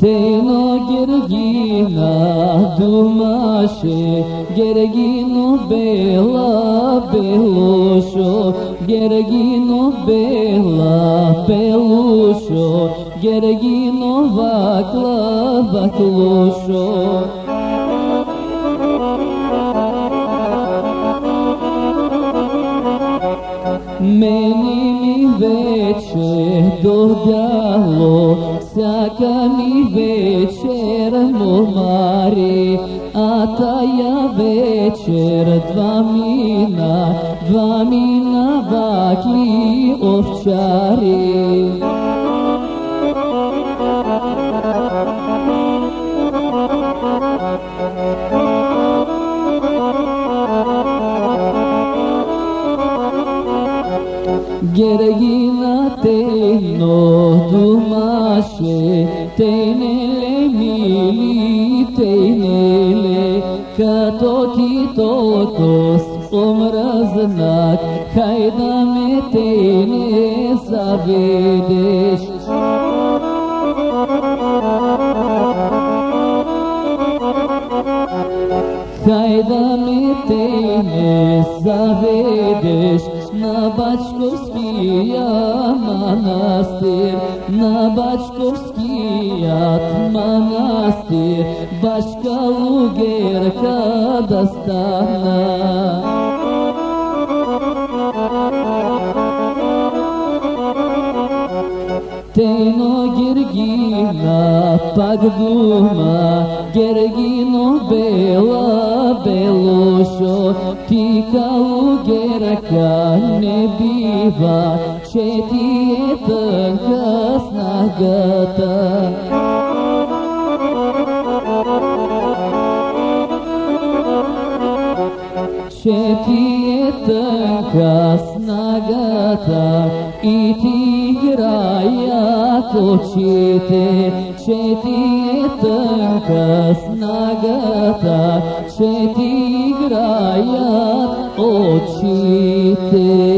Teno gergina dumashe gergino bela belušo, gergino bela belušo, gergino vakla vaklušo. Meni veće dobjalo, Saka mi večerno mari, a ta ja večer dva mina, dva mina vakli ovčari. Geregine Teno dumashe, tenele mili, tenele katoti totos omraznak, hajda me tene zavedeš. Hajda me tene zavedeš, на Бачковський монастырь, на Башковский от монастырь, Бачка Лугерка достана. Тейно Гергина, подгума, Гергину бела, bela belošo, ti kao gerka ne biva, će ti je tanka snagata. Će ti je کوچیتی شتیتا کس نگتا شتیگرایت اوچیتی